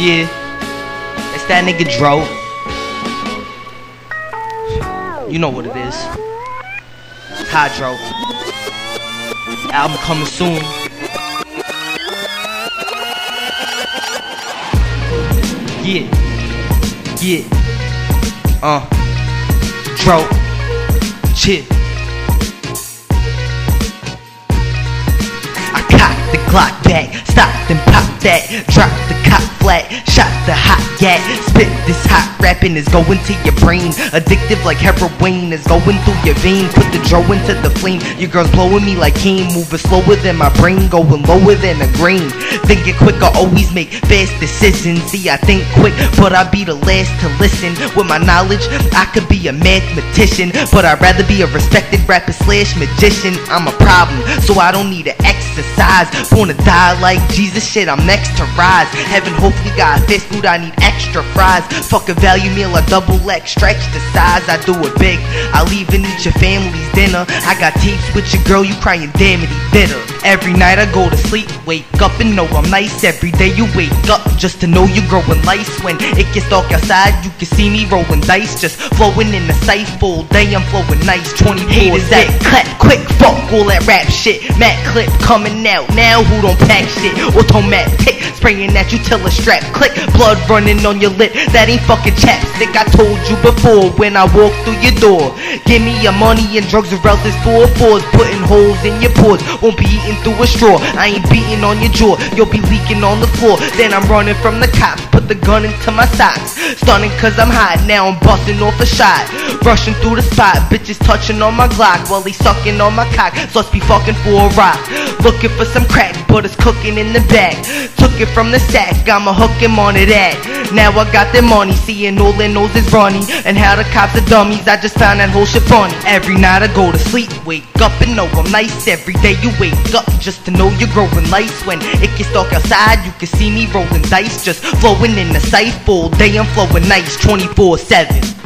Yeah, it's that nigga Dro. You know what it is. Hydro. Album coming soon. Yeah. Yeah. Uh. Dro. Chill. I cocked the Glock back, stopped and popped that, spit. This hot rapping is going to your brain, addictive like heroin is going through your vein, put the dro into the flame, your girl's blowing me like cane, moving slower than my brain, going lower than a grain, thinking quick, I always make fast decisions, see I think quick, but I be the last to listen, with my knowledge, I could be a mathematician, but I'd rather be a respected rapper slash magician, I'm a problem, so I don't need to exercise, wanna die like Jesus shit, I'm next to rise, heaven hopefully got fast food, I need extra fries, fuck a value meal, a double X, stretch the size, I do it big, I'll even eat your family's dinner, I got tapes with your girl, you crying damn it, bitter, every night I go to sleep, wake up and know I'm nice, every day you wake up just to know you're growing lice, when it gets dark outside, you can see me rolling dice, just flowing in the sight, full day I'm flowing nice, 20 haters that clap quick, fuck all that rap shit, Mac clip coming out, now who don't pack shit, automatic, spraying at you till a strap click, blood running on your lip, that ain't fucking chapstick, I told you before when I walk through your door, give me your money and drugs or else it's four fours, putting holes in your pores, won't be eating through a straw, I ain't beating on your jaw, you'll be leaking on the floor, then I'm running from the cops, put the gun into my socks, stunning cause I'm hot, now I'm busting off a shot, rushing through the spot, bitches touching on my Glock, while they sucking on my cock, sus be fucking for a rock, looking for some crack, but it's cooking in the back, took it from the sack, I'ma hook him on it at, now I got the money, seeing all they knows is Ronnie, and how the cops are dummies, I just found that whole shit funny, every night I go to sleep, wake up and know I'm nice, every day you wake up, just to know you're growing lice, when it gets dark outside, you can see me rolling dice, just flowing in the sight, full day I'm flowing nice, 24-7.